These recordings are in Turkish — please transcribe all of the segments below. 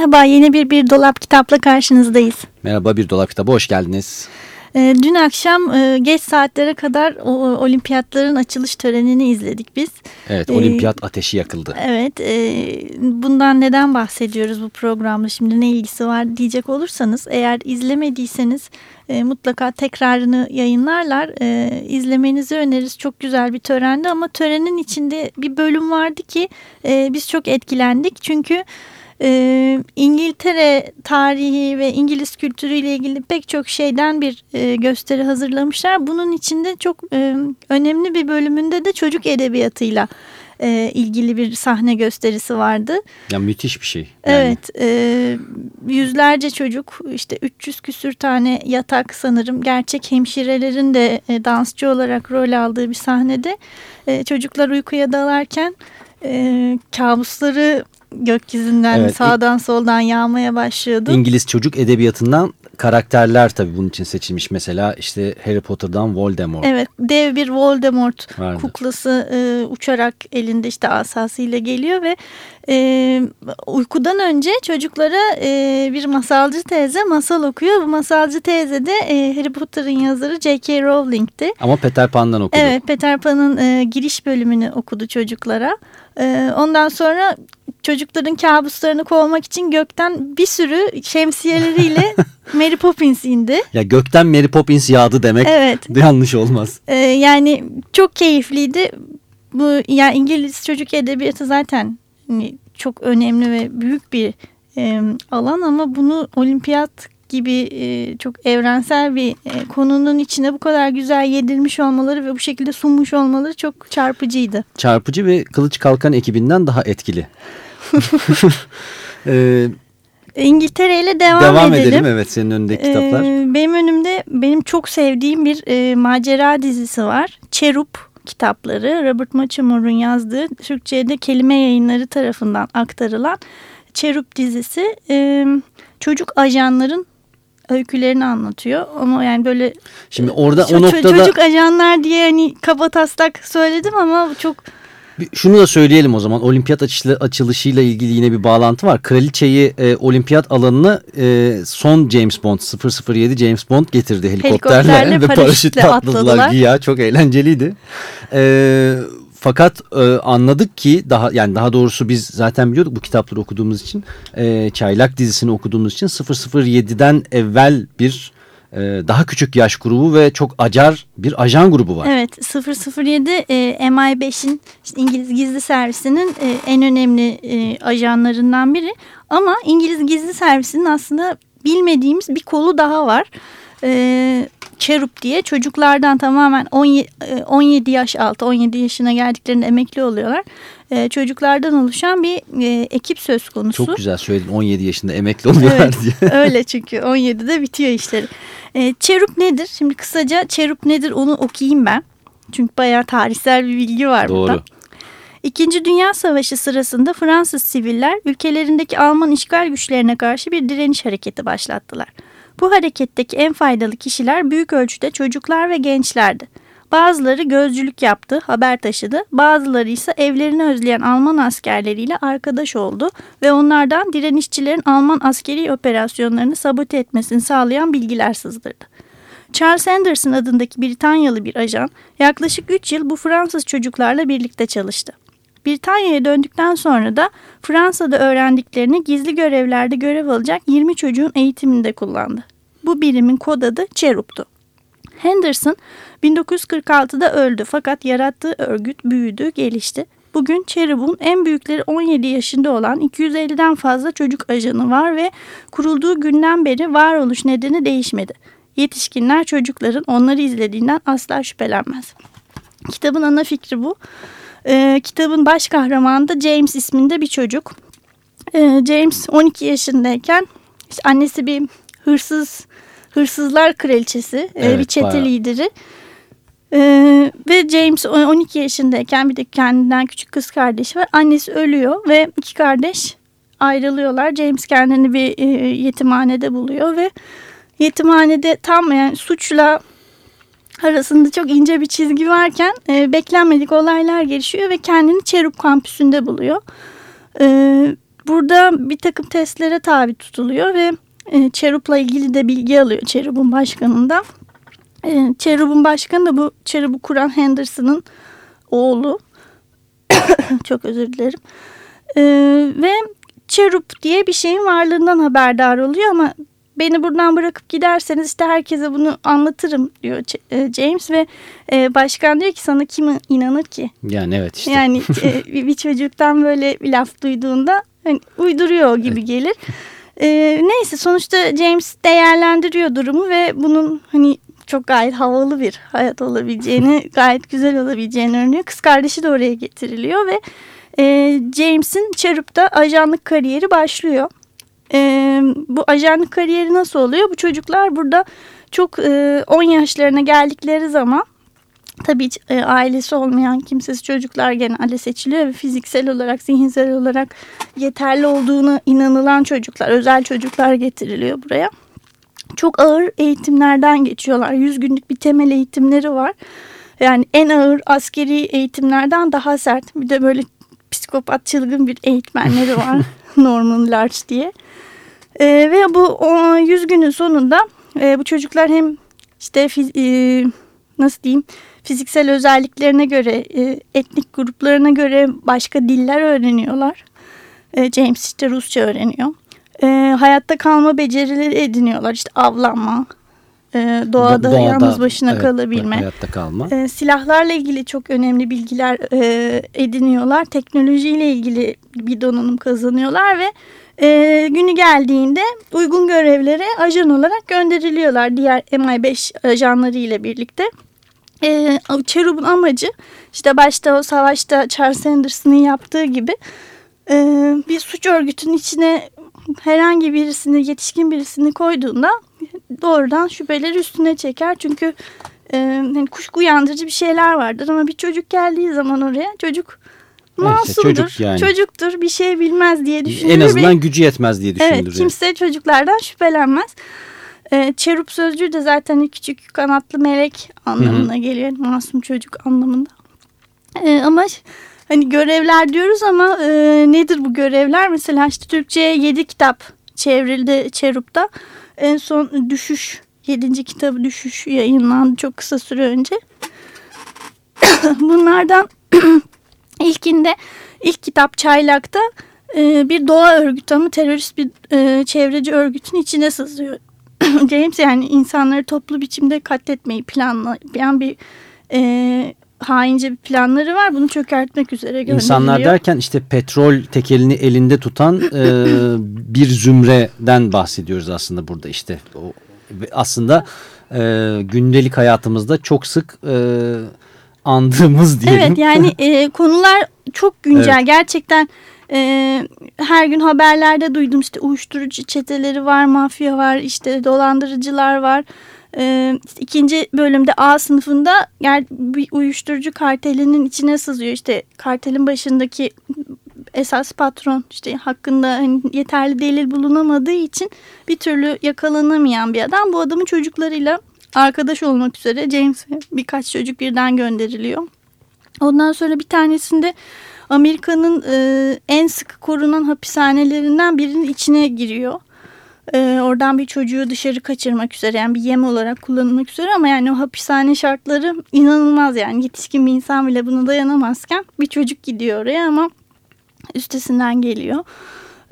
Merhaba, yeni bir Bir Dolap Kitap'la karşınızdayız. Merhaba Bir Dolap Kitabı, hoş geldiniz. Ee, dün akşam e, geç saatlere kadar o, olimpiyatların açılış törenini izledik biz. Evet, olimpiyat ee, ateşi yakıldı. Evet, e, bundan neden bahsediyoruz bu programda şimdi ne ilgisi var diyecek olursanız eğer izlemediyseniz e, mutlaka tekrarını yayınlarlar. E, izlemenizi öneririz. Çok güzel bir törendi ama törenin içinde bir bölüm vardı ki e, biz çok etkilendik. Çünkü... E, İngiltere tarihi ve İngiliz kültürüyle ilgili pek çok şeyden bir e, gösteri hazırlamışlar. Bunun içinde çok e, önemli bir bölümünde de çocuk edebiyatıyla e, ilgili bir sahne gösterisi vardı. Ya müthiş bir şey. Yani. Evet, e, yüzlerce çocuk, işte 300 küsür tane yatak sanırım gerçek hemşirelerin de e, dansçı olarak rol aldığı bir sahnede e, çocuklar uykuya dalarken e, kabusları gökyüzünden evet, sağdan soldan yağmaya başlıyordu. İngiliz çocuk edebiyatından karakterler tabii bunun için seçilmiş. Mesela işte Harry Potter'dan Voldemort. Evet dev bir Voldemort Vardı. kuklası e, uçarak elinde işte asasıyla geliyor ve e, uykudan önce çocuklara e, bir masalcı teyze masal okuyor. Bu masalcı teyze de e, Harry Potter'ın yazarı J.K. Rowling'ti. Ama Peter Pan'dan okudu. Evet Peter Pan'ın e, giriş bölümünü okudu çocuklara. E, ondan sonra çocukların kabuslarını kovmak için gökten bir sürü şemsiyeleriyle Mary Poppins indi. Ya gökten Mary Poppins yağdı demek evet. yanlış olmaz. Ee, yani çok keyifliydi. Bu yani İngiliz çocuk edebiyatı zaten hani, çok önemli ve büyük bir e, alan ama bunu olimpiyat gibi e, çok evrensel bir e, konunun içine bu kadar güzel yedirmiş olmaları ve bu şekilde sunmuş olmaları çok çarpıcıydı. Çarpıcı ve Kılıç Kalkan ekibinden daha etkili. ee, İngiltere ile devam, devam edelim. edelim. Evet senin önündeki kitaplar. Ee, benim önümde benim çok sevdiğim bir e, macera dizisi var. Çerup kitapları Robert Muchamor'un yazdığı Türkçe'de kelime yayınları tarafından aktarılan Çerup dizisi e, çocuk ajanların öykülerini anlatıyor. Ama yani böyle Şimdi orada o noktada çocuk ajanlar diye hani kaba taslak söyledim ama çok şunu da söyleyelim o zaman. Olimpiyat açılışıyla ilgili yine bir bağlantı var. Kraliçeyi e, olimpiyat alanına e, son James Bond 007 James Bond getirdi helikopterle, helikopterle ve paraşütle atladılar. atladılar. Güya çok eğlenceliydi. E, fakat e, anladık ki daha yani daha doğrusu biz zaten biliyorduk bu kitapları okuduğumuz için e, Çaylak dizisini okuduğumuz için 007'den evvel bir e, daha küçük yaş grubu ve çok acar bir ajan grubu var. Evet 007 e, MI5'in işte İngiliz gizli servisinin e, en önemli e, ajanlarından biri. Ama İngiliz gizli servisinin aslında bilmediğimiz bir kolu daha var. E, Cherub diye çocuklardan tamamen 17, 17 e, yaş altı 17 yaşına geldiklerinde emekli oluyorlar. E, çocuklardan oluşan bir e, ekip söz konusu. Çok güzel söyledin 17 yaşında emekli oluyorlar evet, diye. öyle çünkü 17'de bitiyor işleri. E, Cherub nedir? Şimdi kısaca Cherub nedir onu okuyayım ben. Çünkü bayağı tarihsel bir bilgi var Doğru. burada. İkinci Dünya Savaşı sırasında Fransız siviller ülkelerindeki Alman işgal güçlerine karşı bir direniş hareketi başlattılar. Bu hareketteki en faydalı kişiler büyük ölçüde çocuklar ve gençlerdi. Bazıları gözcülük yaptı, haber taşıdı, bazıları ise evlerini özleyen Alman askerleriyle arkadaş oldu ve onlardan direnişçilerin Alman askeri operasyonlarını sabote etmesini sağlayan bilgiler sızdırdı. Charles Anderson adındaki Britanyalı bir ajan yaklaşık 3 yıl bu Fransız çocuklarla birlikte çalıştı. Britanya'ya döndükten sonra da Fransa'da öğrendiklerini gizli görevlerde görev alacak 20 çocuğun eğitiminde kullandı. Bu birimin kod adı Cherub'tu. Henderson 1946'da öldü fakat yarattığı örgüt büyüdü, gelişti. Bugün Cherub'un en büyükleri 17 yaşında olan 250'den fazla çocuk ajanı var ve kurulduğu günden beri varoluş nedeni değişmedi. yetişkinler çocukların onları izlediğinden asla şüphelenmez. Kitabın ana fikri bu. E, kitabın baş kahramanı da James isminde bir çocuk. E, James 12 yaşındayken işte annesi bir hırsız hırsızlar kraliçesi, evet, bir çete bayağı. lideri. Ee, ve James 12 yaşındayken bir de kendinden küçük kız kardeşi var. Annesi ölüyor ve iki kardeş ayrılıyorlar. James kendini bir e, yetimhanede buluyor ve yetimhanede tam yani suçla arasında çok ince bir çizgi varken e, beklenmedik olaylar gelişiyor ve kendini Cherub kampüsünde buluyor. E, burada bir takım testlere tabi tutuluyor ve e, Cherub'la ilgili de bilgi alıyor Cherub'un başkanından. E, Cherub'un başkanı da bu Cherub'u kuran Henderson'ın oğlu. çok özür dilerim. E, ve Cherub diye bir şeyin varlığından haberdar oluyor ama beni buradan bırakıp giderseniz işte herkese bunu anlatırım diyor e, James ve e, başkan diyor ki sana kim inanır ki? Yani evet işte. Yani e, bir çocuktan böyle bir laf duyduğunda hani uyduruyor gibi gelir. Neyse sonuçta James değerlendiriyor durumu ve bunun hani çok gayet havalı bir hayat olabileceğini, gayet güzel olabileceğini öğreniyor. Kız kardeşi de oraya getiriliyor ve James'in Cherub'da ajanlık kariyeri başlıyor e, bu ajanlık kariyeri nasıl oluyor? Bu çocuklar burada çok e, 10 yaşlarına geldikleri zaman tabii e, ailesi olmayan kimsesiz çocuklar genelde seçiliyor ve fiziksel olarak, zihinsel olarak yeterli olduğunu inanılan çocuklar, özel çocuklar getiriliyor buraya. Çok ağır eğitimlerden geçiyorlar. 100 günlük bir temel eğitimleri var. Yani en ağır askeri eğitimlerden daha sert. Bir de böyle psikopat çılgın bir eğitmenleri var. Norman Large diye. E, ve bu o, 100 günün sonunda e, bu çocuklar hem işte e, nasıl diyeyim fiziksel özelliklerine göre e, etnik gruplarına göre başka diller öğreniyorlar. E, James işte Rusça öğreniyor. E, hayatta kalma becerileri ediniyorlar işte avlanma, e, doğada, doğada yalnız başına evet, kalabilme, hayatta kalma. E, silahlarla ilgili çok önemli bilgiler e, ediniyorlar. Teknolojiyle ilgili bir donanım kazanıyorlar ve e, günü geldiğinde uygun görevlere ajan olarak gönderiliyorlar diğer MI5 ajanları ile birlikte. E, Cherub'un amacı işte başta o savaşta Charles Anderson'ın yaptığı gibi e, bir suç örgütünün içine herhangi birisini yetişkin birisini koyduğunda doğrudan şüpheleri üstüne çeker. Çünkü e, hani kuşku uyandırıcı bir şeyler vardır ama bir çocuk geldiği zaman oraya çocuk masumdur, çocuk yani. çocuktur, bir şey bilmez diye düşünülür. En azından gücü yetmez diye düşünülür. Evet, kimse çocuklardan şüphelenmez. E, çerup sözcüğü de zaten küçük kanatlı melek anlamına Hı -hı. geliyor. Masum çocuk anlamında. E, ama hani görevler diyoruz ama e, nedir bu görevler? Mesela işte Türkçe'ye yedi kitap çevrildi Çerup'ta. En son Düşüş, yedinci kitabı Düşüş yayınlandı çok kısa süre önce. Bunlardan İlkinde ilk kitap Çaylak'ta e, bir doğa örgütü ama terörist bir e, çevreci örgütün içine sızıyor. James yani insanları toplu biçimde katletmeyi planlayan bir e, haince bir planları var. Bunu çökertmek üzere gönderiliyor. İnsanlar derken işte petrol tekelini elinde tutan e, bir zümreden bahsediyoruz aslında burada işte. O, aslında e, gündelik hayatımızda çok sık... E, andığımız diyelim. Evet yani e, konular çok güncel evet. gerçekten e, her gün haberlerde duydum işte uyuşturucu çeteleri var, mafya var, işte dolandırıcılar var. E, işte ikinci bölümde A sınıfında yani bir uyuşturucu kartelinin içine sızıyor işte kartelin başındaki esas patron işte hakkında hani yeterli delil bulunamadığı için bir türlü yakalanamayan bir adam bu adamın çocuklarıyla arkadaş olmak üzere James birkaç çocuk birden gönderiliyor. Ondan sonra bir tanesinde Amerika'nın e, en sıkı korunan hapishanelerinden birinin içine giriyor. E, oradan bir çocuğu dışarı kaçırmak üzere yani bir yem olarak kullanılmak üzere ama yani o hapishane şartları inanılmaz yani yetişkin bir insan bile buna dayanamazken bir çocuk gidiyor oraya ama üstesinden geliyor.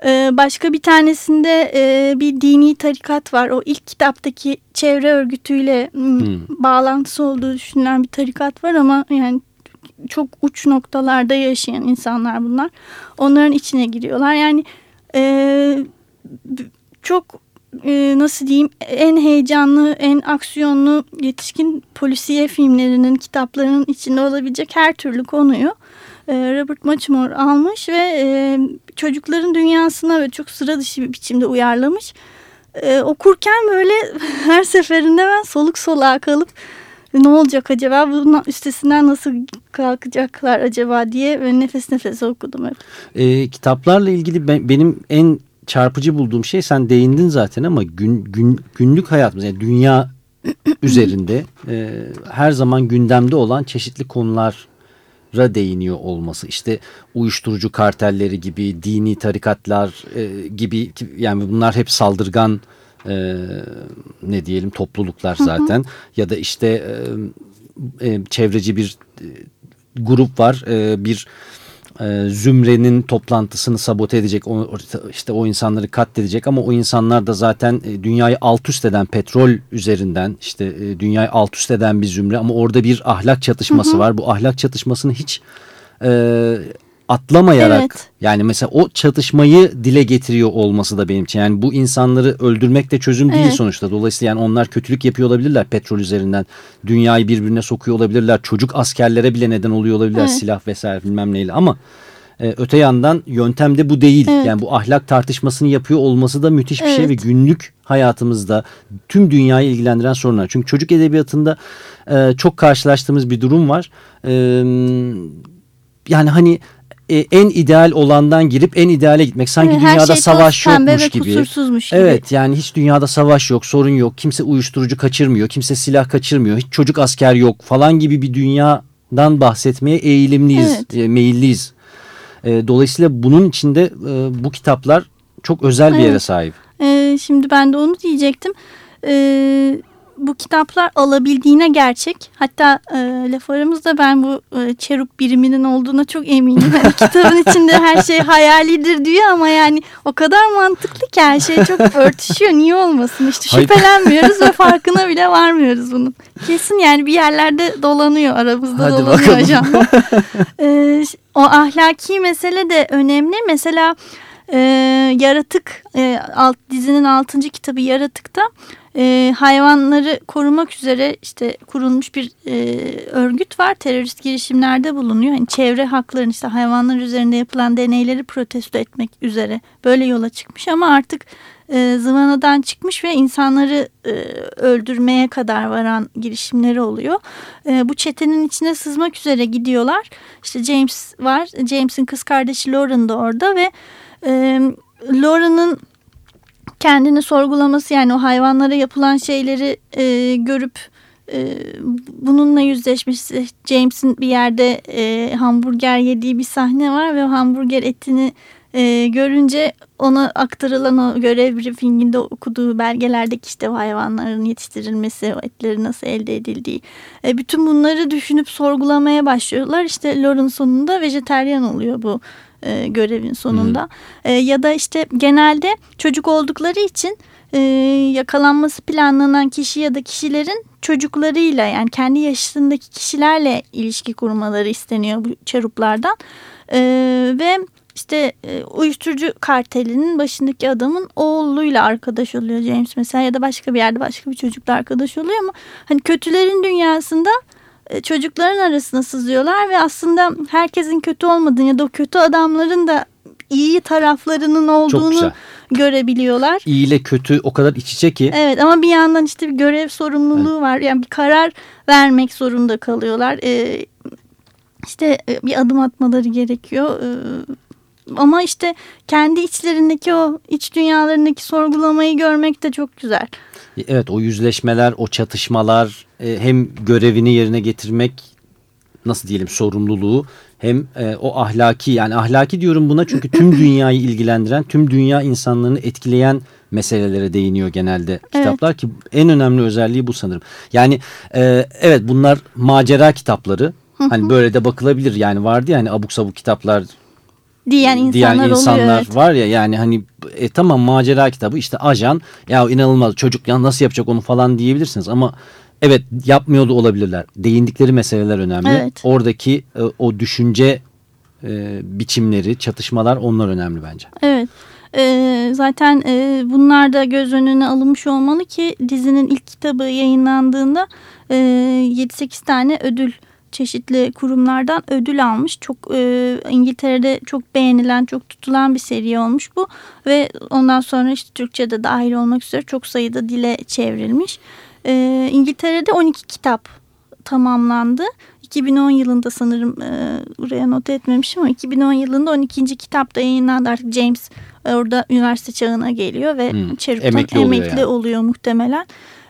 Ee, başka bir tanesinde e, bir dini tarikat var. O ilk kitaptaki çevre örgütüyle hmm. bağlantısı olduğu düşünülen bir tarikat var ama yani çok uç noktalarda yaşayan insanlar bunlar. Onların içine giriyorlar. Yani e, çok e, nasıl diyeyim en heyecanlı, en aksiyonlu yetişkin polisiye filmlerinin, kitaplarının içinde olabilecek her türlü konuyu e, Robert Muchmore almış ve e, çocukların dünyasına ve çok sıra dışı bir biçimde uyarlamış. E, okurken böyle her seferinde ben soluk soluğa kalıp ne olacak acaba bunun üstesinden nasıl kalkacaklar acaba diye ve nefes nefese okudum hep. E, kitaplarla ilgili ben, benim en çarpıcı bulduğum şey sen değindin zaten ama gün, gün günlük hayatımız yani dünya üzerinde e, her zaman gündemde olan çeşitli konulara değiniyor olması. İşte uyuşturucu kartelleri gibi dini tarikatlar e, gibi yani bunlar hep saldırgan e, ne diyelim topluluklar zaten. Ya da işte e, e, çevreci bir e, grup var e, bir e, zümrenin toplantısını sabote edecek o, işte o insanları katledecek. Ama o insanlar da zaten e, dünyayı alt üst eden petrol üzerinden işte e, dünyayı alt üst eden bir zümre. Ama orada bir ahlak çatışması hı hı. var. Bu ahlak çatışmasını hiç e, atlamayarak evet. yani mesela o çatışmayı dile getiriyor olması da benim için. Yani bu insanları öldürmek de çözüm evet. değil sonuçta. Dolayısıyla yani onlar kötülük yapıyor olabilirler petrol üzerinden. Dünyayı birbirine sokuyor olabilirler. Çocuk askerlere bile neden oluyor olabilirler evet. silah vesaire bilmem neyle ama e, öte yandan yöntem de bu değil. Evet. Yani bu ahlak tartışmasını yapıyor olması da müthiş bir evet. şey ve günlük hayatımızda tüm dünyayı ilgilendiren sorunlar. Çünkü çocuk edebiyatında e, çok karşılaştığımız bir durum var. E, yani hani e, en ideal olandan girip en ideale gitmek. Sanki evet, dünyada şey savaş yokmuş gibi. gibi. Evet yani hiç dünyada savaş yok, sorun yok. Kimse uyuşturucu kaçırmıyor, kimse silah kaçırmıyor. Hiç çocuk asker yok falan gibi bir dünyadan bahsetmeye eğilimliyiz, evet. e, meyilliyiz. E, dolayısıyla bunun içinde e, bu kitaplar çok özel bir evet. yere sahip. E, şimdi ben de onu diyecektim. E, bu kitaplar alabildiğine gerçek. Hatta e, laf aramızda ben bu e, çerup biriminin olduğuna çok eminim. Yani kitabın içinde her şey hayalidir diyor ama yani o kadar mantıklı ki her şey çok örtüşüyor. Niye olmasın? İşte şüphelenmiyoruz ve farkına bile varmıyoruz bunun. Kesin yani bir yerlerde dolanıyor aramızda Hadi dolanıyor hocam. e, o ahlaki mesele de önemli. Mesela e, Yaratık e, alt, dizinin altıncı kitabı Yaratık'ta e, hayvanları korumak üzere işte kurulmuş bir e, örgüt var. Terörist girişimlerde bulunuyor. Yani çevre haklarını işte hayvanlar üzerinde yapılan deneyleri protesto etmek üzere böyle yola çıkmış ama artık e, zıvanadan çıkmış ve insanları e, öldürmeye kadar varan girişimleri oluyor. E, bu çetenin içine sızmak üzere gidiyorlar. İşte James var. James'in kız kardeşi Lauren da orada ve e, Lauren'ın kendini sorgulaması yani o hayvanlara yapılan şeyleri e, görüp e, bununla yüzleşmesi James'in bir yerde e, hamburger yediği bir sahne var ve o hamburger etini e, görünce ona aktarılan o görev briefinginde okuduğu belgelerdeki işte hayvanların yetiştirilmesi, o etleri nasıl elde edildiği. E, bütün bunları düşünüp sorgulamaya başlıyorlar. İşte Lauren sonunda vejeteryan oluyor bu e, görevin sonunda. E, ya da işte genelde çocuk oldukları için e, yakalanması planlanan kişi ya da kişilerin çocuklarıyla yani kendi yaşındaki kişilerle ilişki kurmaları isteniyor bu çaruplardan. E, ve işte e, uyuşturucu kartelinin başındaki adamın oğluyla arkadaş oluyor James mesela ya da başka bir yerde başka bir çocukla arkadaş oluyor ama hani kötülerin dünyasında çocukların arasına sızıyorlar ve aslında herkesin kötü olmadığını ya da o kötü adamların da iyi taraflarının olduğunu görebiliyorlar. İyi ile kötü o kadar iç içe ki. Evet ama bir yandan işte bir görev sorumluluğu evet. var. Yani bir karar vermek zorunda kalıyorlar. Ee, işte e, bir adım atmaları gerekiyor. Ee, ama işte kendi içlerindeki o iç dünyalarındaki sorgulamayı görmek de çok güzel. Evet o yüzleşmeler, o çatışmalar e, hem görevini yerine getirmek nasıl diyelim sorumluluğu hem e, o ahlaki yani ahlaki diyorum buna çünkü tüm dünyayı ilgilendiren, tüm dünya insanlarını etkileyen meselelere değiniyor genelde evet. kitaplar ki en önemli özelliği bu sanırım. Yani e, evet bunlar macera kitapları. Hani böyle de bakılabilir yani vardı ya hani abuk sabuk kitaplar diyen insanlar, diyen insanlar oluyor, evet. var ya yani hani e, tamam macera kitabı işte ajan ya inanılmaz çocuk ya nasıl yapacak onu falan diyebilirsiniz ama evet yapmıyor da olabilirler. Değindikleri meseleler önemli. Evet. Oradaki e, o düşünce e, biçimleri, çatışmalar onlar önemli bence. Evet. E, zaten e, bunlar da göz önüne alınmış olmalı ki dizinin ilk kitabı yayınlandığında e, 7-8 tane ödül çeşitli kurumlardan ödül almış. Çok e, İngiltere'de çok beğenilen, çok tutulan bir seri olmuş bu ve ondan sonra işte Türkçe'de dahil olmak üzere çok sayıda dile çevrilmiş. E, İngiltere'de 12 kitap tamamlandı. 2010 yılında sanırım e, buraya not etmemişim ama 2010 yılında 12. kitapta yayınlandı artık James orada üniversite çağına geliyor ve hmm, Cheruk'tan emekli, oluyor, yani. oluyor muhtemelen.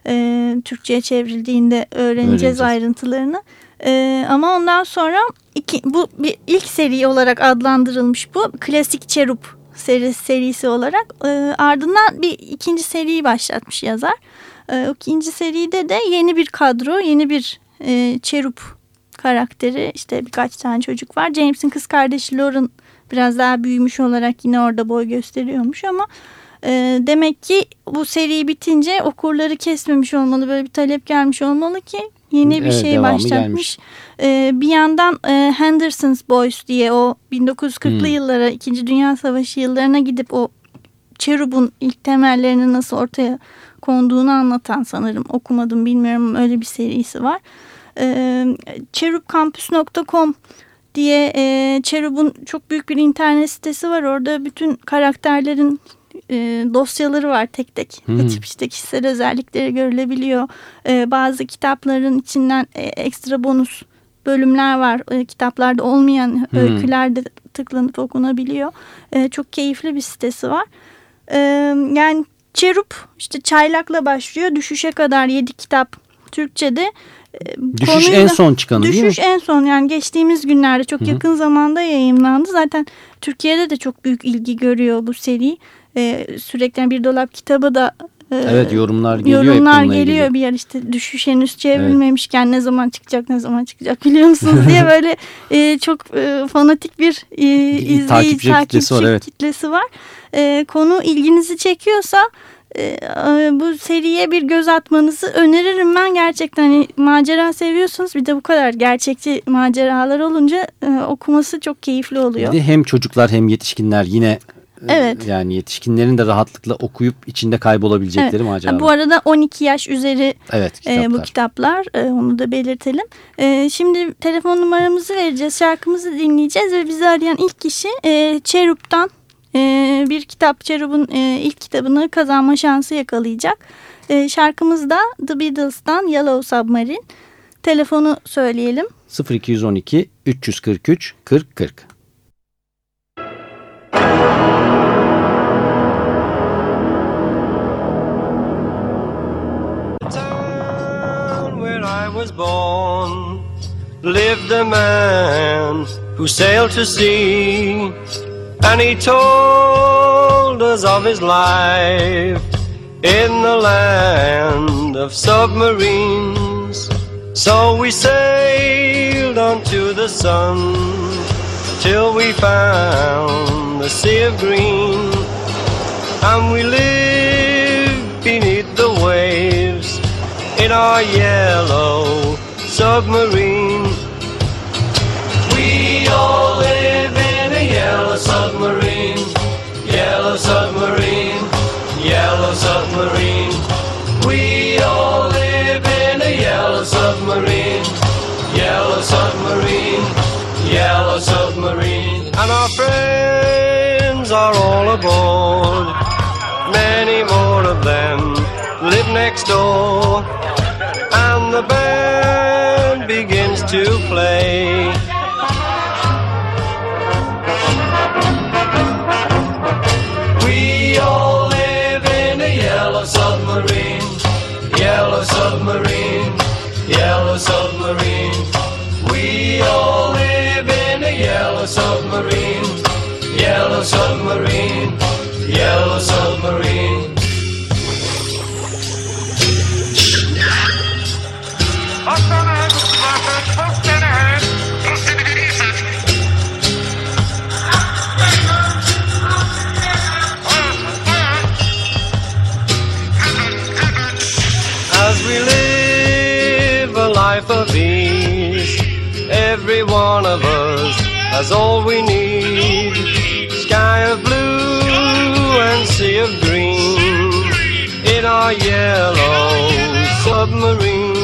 E, Türkçe'ye çevrildiğinde öğreneceğiz, öğreneceğiz. ayrıntılarını. E, ama ondan sonra iki, bu bir ilk seri olarak adlandırılmış bu. Klasik Cherub seri, serisi olarak. E, ardından bir ikinci seriyi başlatmış yazar. E, ikinci seride de yeni bir kadro, yeni bir e, Cherub karakteri işte birkaç tane çocuk var. James'in kız kardeşi Lauren biraz daha büyümüş olarak yine orada boy gösteriyormuş ama e, demek ki bu seri bitince okurları kesmemiş olmalı böyle bir talep gelmiş olmalı ki yeni bir şey başlatmış. E, bir yandan e, Henderson's Boys diye o 1940'lı hmm. yıllara 2. Dünya Savaşı yıllarına gidip o Cherub'un ilk temellerini nasıl ortaya konduğunu anlatan sanırım okumadım bilmiyorum öyle bir serisi var e, cherubcampus.com diye e, Cherub'un çok büyük bir internet sitesi var. Orada bütün karakterlerin e, dosyaları var tek tek. Hmm. Tip işte kişisel özellikleri görülebiliyor. E, bazı kitapların içinden e, ekstra bonus bölümler var. E, kitaplarda olmayan hmm. öyküler de tıklanıp okunabiliyor. E, çok keyifli bir sitesi var. E, yani Cherub işte çaylakla başlıyor. Düşüşe kadar yedi kitap Türkçe'de Düşüş konuyla, en son çıkanı düşüş değil mi? Düşüş en son yani geçtiğimiz günlerde çok Hı -hı. yakın zamanda yayınlandı. Zaten Türkiye'de de çok büyük ilgi görüyor bu seri. Ee, sürekli bir dolap kitabı da e, Evet yorumlar geliyor. Yorumlar geliyor ilgili. bir yer işte düşüş henüz çevrilmemişken evet. ne zaman çıkacak ne zaman çıkacak biliyor musunuz diye böyle e, çok e, fanatik bir e, izleyici takipçi, takipçi kitlesi var. Evet. Kitlesi var. E, konu ilginizi çekiyorsa e, e, bu seriye bir göz atmanızı öneririm ben gerçekten hani macera seviyorsunuz bir de bu kadar gerçekçi maceralar olunca e, okuması çok keyifli oluyor. Bir hem çocuklar hem yetişkinler yine Evet. Yani yetişkinlerin de rahatlıkla okuyup içinde kaybolabilecekleri evet. maceralar. Bu arada 12 yaş üzeri evet, kitaplar. E, bu kitaplar. E, onu da belirtelim. E, şimdi telefon numaramızı vereceğiz. Şarkımızı dinleyeceğiz ve bizi arayan ilk kişi e, e, bir kitap Cherub'un e, ilk kitabını kazanma şansı yakalayacak. E, şarkımız da The Beatles'tan Yellow Submarine. Telefonu söyleyelim. 0212 343 40 was born lived a man who sailed to sea and he told us of his life in the land of submarines. So we sailed on to the sun till we found the sea of green, and we lived beneath the waves in our yellow submarine. We all live in a yellow submarine, yellow submarine, yellow submarine. We all live in a yellow submarine, yellow submarine, yellow submarine. And our friends are all aboard. Many more of them live next door. The band begins to play. We all live in a yellow submarine, yellow submarine, yellow submarine. We all live in a yellow submarine, yellow submarine, yellow submarine. is all we need. Sky of blue and sea of green in our yellow submarine.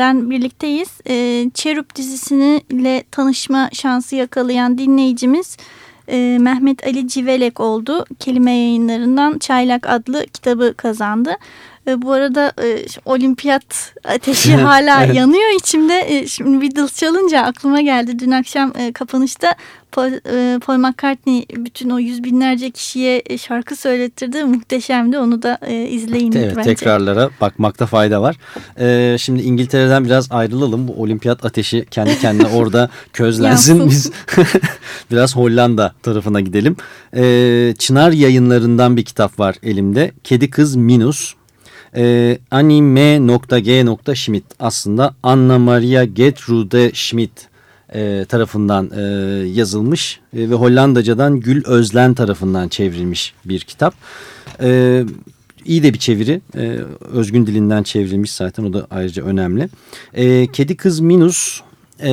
Yeniden birlikteyiz. Ee, Cherub dizisiyle tanışma şansı yakalayan dinleyicimiz e, Mehmet Ali Civelek oldu. Kelime yayınlarından Çaylak adlı kitabı kazandı. Ee, bu arada e, olimpiyat ateşi hala Evet. yanıyor içimde. E, şimdi Beatles çalınca aklıma geldi. Dün akşam e, kapanışta Paul, e, Paul McCartney bütün o yüz binlerce kişiye e, şarkı söylettirdi. Muhteşemdi. Onu da e, izleyin Evet bence. tekrarlara bakmakta fayda var. Ee, şimdi İngiltere'den biraz ayrılalım. Bu olimpiyat ateşi kendi kendine orada közlensin. Biz biraz Hollanda tarafına gidelim. Ee, Çınar yayınlarından bir kitap var elimde. Kedi Kız Minus. Ee, Anime.g. Schmidt aslında Anna Maria Gertrude Schmidt e, tarafından e, yazılmış e, ve Hollandacadan Gül Özlen tarafından çevrilmiş bir kitap. E, iyi de bir çeviri. E, özgün dilinden çevrilmiş zaten o da ayrıca önemli. E, Kedi Kız Minus e,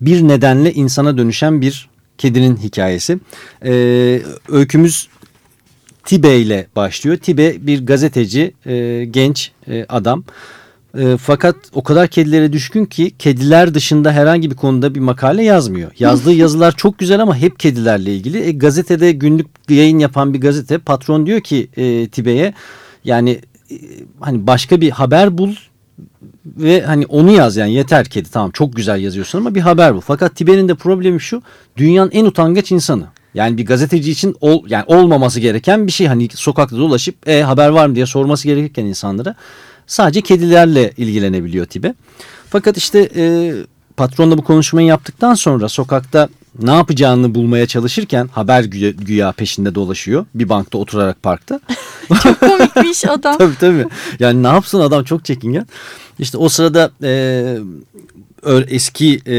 bir nedenle insana dönüşen bir kedinin hikayesi. E, öykümüz Tibe ile başlıyor. Tibe bir gazeteci, e, genç e, adam. E, fakat o kadar kedilere düşkün ki kediler dışında herhangi bir konuda bir makale yazmıyor. Yazdığı yazılar çok güzel ama hep kedilerle ilgili. E, gazetede günlük yayın yapan bir gazete patron diyor ki e, Tibe'ye yani e, hani başka bir haber bul ve hani onu yaz yani yeter kedi tamam çok güzel yazıyorsun ama bir haber bul. Fakat Tibe'nin de problemi şu dünyanın en utangaç insanı. Yani bir gazeteci için ol, yani olmaması gereken bir şey hani sokakta dolaşıp e, haber var mı diye sorması gerekirken insanlara sadece kedilerle ilgilenebiliyor Tibe. Fakat işte e, patronla bu konuşmayı yaptıktan sonra sokakta ne yapacağını bulmaya çalışırken haber güya, güya peşinde dolaşıyor bir bankta oturarak parkta. Çok komikmiş adam. tabii tabii. Yani ne yapsın adam çok çekingen. İşte o sırada e, eski e,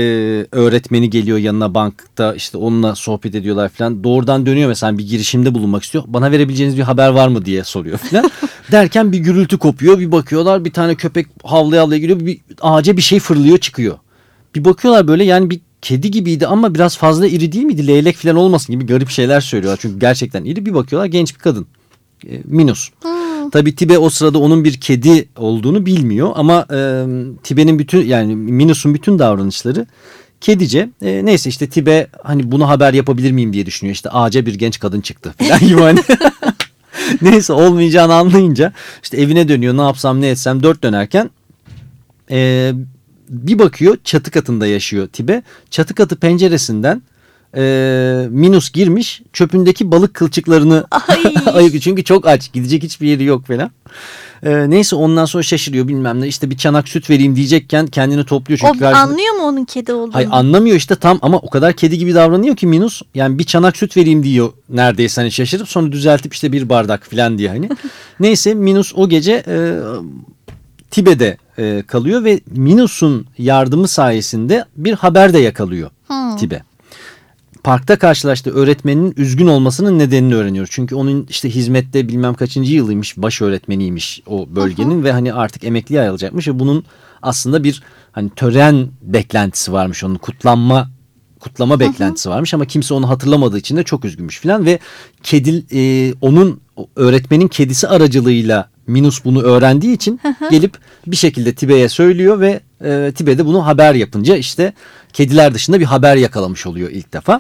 öğretmeni geliyor yanına bankta işte onunla sohbet ediyorlar falan. Doğrudan dönüyor mesela bir girişimde bulunmak istiyor. Bana verebileceğiniz bir haber var mı diye soruyor falan. Derken bir gürültü kopuyor. Bir bakıyorlar bir tane köpek havlaya havlaya geliyor. Bir ağaca bir şey fırlıyor çıkıyor. Bir bakıyorlar böyle yani bir kedi gibiydi ama biraz fazla iri değil miydi? Leylek falan olmasın gibi garip şeyler söylüyorlar. Çünkü gerçekten iri. Bir bakıyorlar genç bir kadın. E, Minus. Tabii Tibe o sırada onun bir kedi olduğunu bilmiyor ama e, Tibe'nin bütün yani Minus'un bütün davranışları kedice. E, neyse işte Tibe hani bunu haber yapabilir miyim diye düşünüyor. İşte ağaca bir genç kadın çıktı falan gibi hani. neyse olmayacağını anlayınca işte evine dönüyor ne yapsam ne etsem dört dönerken e, bir bakıyor çatı katında yaşıyor Tibe. Çatı katı penceresinden e, Minus girmiş çöpündeki balık kılçıklarını Ay. ayık çünkü çok aç gidecek hiçbir yeri yok falan. E, neyse ondan sonra şaşırıyor bilmem ne işte bir çanak süt vereyim diyecekken kendini topluyor. O Çünkü karşısında- anlıyor mu onun kedi olduğunu? Hayır anlamıyor işte tam ama o kadar kedi gibi davranıyor ki Minus. Yani bir çanak süt vereyim diyor neredeyse hani şaşırıp sonra düzeltip işte bir bardak falan diye hani. Neyse Minus o gece e, Tibe'de e, kalıyor ve Minus'un yardımı sayesinde bir haber de yakalıyor Hmm. Tibe. Parkta karşılaştığı öğretmeninin üzgün olmasının nedenini öğreniyor. Çünkü onun işte hizmette bilmem kaçıncı yılıymış, baş öğretmeniymiş o bölgenin ve hani artık emekliye ayrılacakmış ve bunun aslında bir hani tören beklentisi varmış onun kutlanma kutlama beklentisi varmış ama kimse onu hatırlamadığı için de çok üzgünmüş filan ve kedi e, onun öğretmenin kedisi aracılığıyla Minus bunu öğrendiği için gelip bir şekilde Tibe'ye söylüyor ve e, Tibe de bunu haber yapınca işte kediler dışında bir haber yakalamış oluyor ilk defa.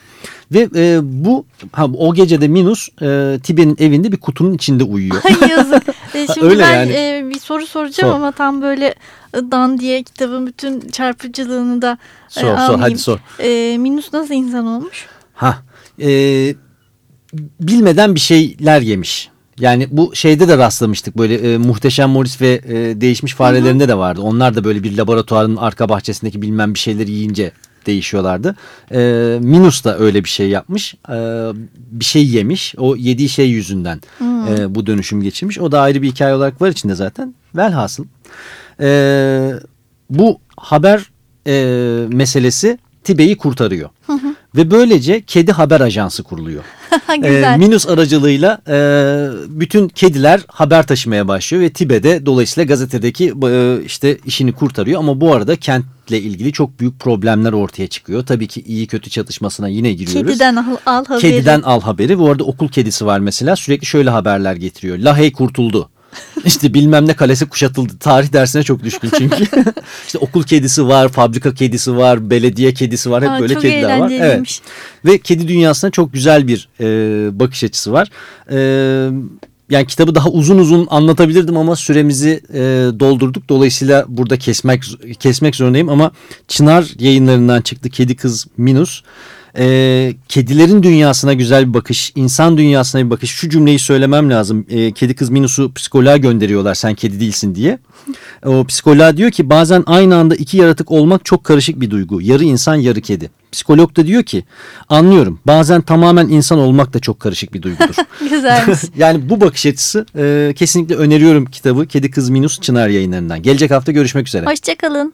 Ve e, bu ha, o gecede Minus e, Tibe'nin evinde bir kutunun içinde uyuyor. Yazık. E, Şimdi Öyle ben yani. e, bir soru soracağım Sor. ama tam böyle e, Dan diye kitabın bütün çarpıcılığını da e, Sor sor hadi sor. E, Minus nasıl insan olmuş? Ha e, bilmeden bir şeyler yemiş. Yani bu şeyde de rastlamıştık böyle e, muhteşem Morris ve e, değişmiş farelerinde de vardı. Onlar da böyle bir laboratuvarın arka bahçesindeki bilmem bir şeyleri yiyince değişiyorlardı. E, Minus da öyle bir şey yapmış. E, bir şey yemiş. O yediği şey yüzünden e, bu dönüşüm geçirmiş. O da ayrı bir hikaye olarak var içinde zaten. Velhasıl e, bu haber e, meselesi Tibe'yi kurtarıyor. Ve böylece kedi haber ajansı kuruluyor. E, Minus aracılığıyla e, bütün kediler haber taşımaya başlıyor ve Tibe'de dolayısıyla gazetedeki e, işte işini kurtarıyor ama bu arada kentle ilgili çok büyük problemler ortaya çıkıyor. Tabii ki iyi kötü çatışmasına yine giriyoruz. Kediden al, al haberi. Kediden al haberi. Bu arada okul kedisi var mesela sürekli şöyle haberler getiriyor. Lahey kurtuldu. İşte bilmem ne kalesi kuşatıldı. Tarih dersine çok düşkün çünkü. işte okul kedisi var, fabrika kedisi var, belediye kedisi var. Hep Aa, böyle kediler var. Evet. Ve kedi dünyasına çok güzel bir e, bakış açısı var. E, yani kitabı daha uzun uzun anlatabilirdim ama süremizi e, doldurduk. Dolayısıyla burada kesmek kesmek zorundayım ama Çınar yayınlarından çıktı Kedi Kız Minus. E, kedilerin dünyasına güzel bir bakış, insan dünyasına bir bakış. Şu cümleyi söylemem lazım. E, kedi Kız Minus'u psikoloğa gönderiyorlar sen kedi değilsin diye. O psikoloğa diyor ki bazen aynı anda iki yaratık olmak çok karışık bir duygu. Yarı insan yarı kedi. Psikolog da diyor ki anlıyorum bazen tamamen insan olmak da çok karışık bir duygudur. Güzelmiş. yani bu bakış açısı e, kesinlikle öneriyorum kitabı Kedi Kız Minus Çınar yayınlarından. Gelecek hafta görüşmek üzere. Hoşçakalın.